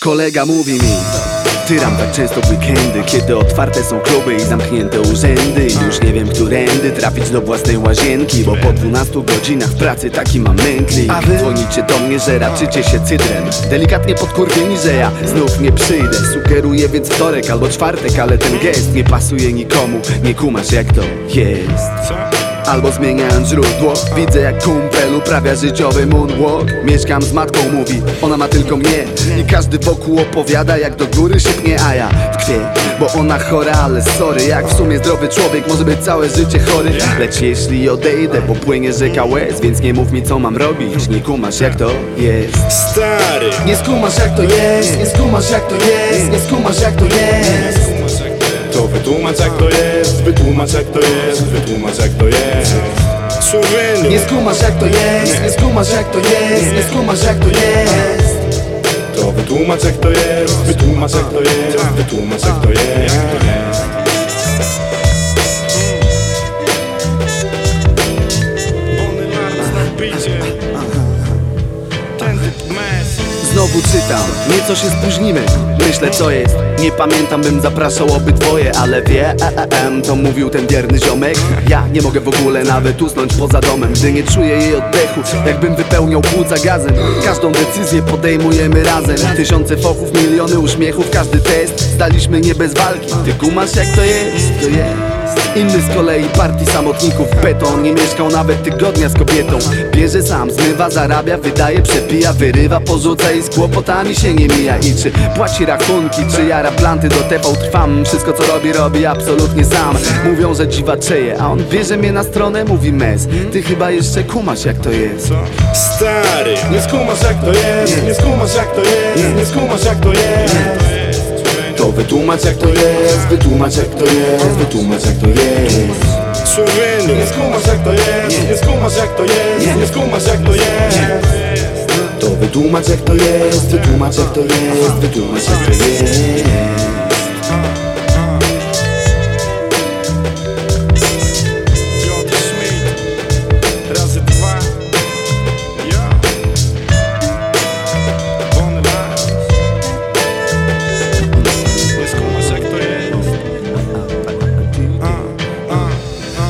Kolega mówi mi Tyram tak często w weekendy Kiedy otwarte są kluby i zamknięte urzędy. Już nie wiem, którędy trafić do własnej łazienki Bo po 12 godzinach pracy taki mam mętlik. A wy? Dzwonicie do mnie, że raczycie się cydrem. Delikatnie podkurwieni, że ja znów nie przyjdę. Sugeruję więc wtorek albo czwartek Ale ten gest nie pasuje nikomu. Nie kumasz jak to jest Albo zmieniając źródło. Widzę jak kumpel uprawia życiowy moonwalk. Mieszkam z matką, mówi, ona ma tylko mnie. I każdy wokół opowiada jak do góry się pnie A ja tkwię, bo ona chora, ale sorry Jak w sumie zdrowy człowiek może być całe życie chory. Lecz jeśli odejdę, popłynie rzeka łez Więc nie mów mi co mam robić, nie kumasz jak to jest. Stary! Nie skumasz jak to jest, nie skumasz jak to jest. Nie skumasz jak to jest wytłumacz jak to jest Wytłumacz jak to jest Wytłumacz jak to jest. Człowieku Nie skumasz jak to jest, nie. skumasz jak to jest Nie. skumasz jak to jest. To wytłumacz jak to jest Wytłumacz jak to jest Wytłumacz jak to jest. Znowu czytam, nieco się spóźnimy Myślę co jest, nie pamiętam bym zapraszał obydwoje Ale wie, e, e, em, to mówił ten wierny ziomek. Ja nie mogę w ogóle nawet usnąć poza domem Gdy nie czuję jej oddechu, jakbym wypełniał płuca gazem Każdą decyzję podejmujemy razem. Tysiące fochów, miliony uśmiechów, każdy test. Zdaliśmy nie bez walki, ty kumasz jak to jest, to jest Inny z kolei partii samotników. Beton Nie mieszkał nawet tygodnia z kobietą. Bierze sam, zmywa, zarabia, wydaje, przepija Wyrywa, porzuca i z kłopotami się nie mija. I czy płaci rachunki, czy jara planty do TV Trwam, wszystko co robi, robi absolutnie sam. Mówią, że dziwaczeje, a on bierze mnie na stronę, mówi mes Ty chyba jeszcze kumasz jak to jest. Stary Nie skumasz jak to jest. Nie. Skumasz jak to jest. Nie. Skumasz jak to jest wytłumacz jak to jest Wytłumacz jak to jest Wytłumacz jak to jest. Człowieku Nie skumasz jak to jest Nie. skumasz jak to jest Nie. skumasz jak to jest. To wytłumacz jak to jest Wytłumacz jak to jest Wytłumacz jak to jest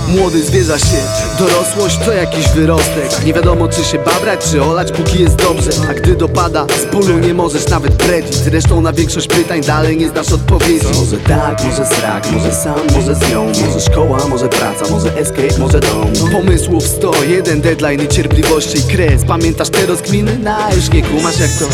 Młody zwierza się, dorosłość to jakiś wyrostek. Nie wiadomo czy się babrać, czy olać póki jest dobrze. A gdy dopada, z bólu nie możesz nawet bredzić. Zresztą na większość pytań dalej nie znasz odpowiedzi. Może tak, może srak, może sam, może z nią. Może szkoła, może praca, może escape, może dom. Pomysłów sto, jeden deadline i cierpliwości i kres. Pamiętasz te rozkminy? Na, już nie kumasz jak to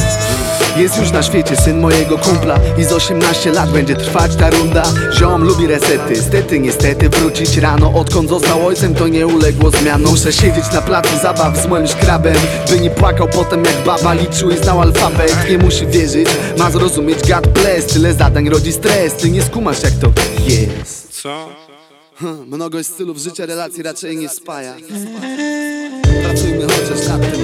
jest już na świecie syn mojego kumpla. I z 18 lat będzie trwać ta runda. Ziom lubi resety, stety niestety Wrócić rano, odkąd został ojcem to nie uległo zmianom. Muszę siedzieć na placu zabaw z moim szkrabem By nie płakał potem jak baba liczył i znał alfabet. Nie musi wierzyć, ma zrozumieć God bless. Tyle zadań rodzi stres, ty nie skumasz jak to jest. Co? Hm, Mnogość stylów życia relacji raczej nie spaja. Pracujmy chociaż nad tym,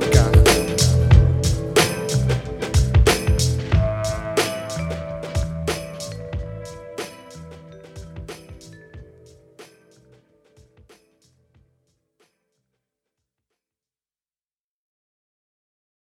podcast.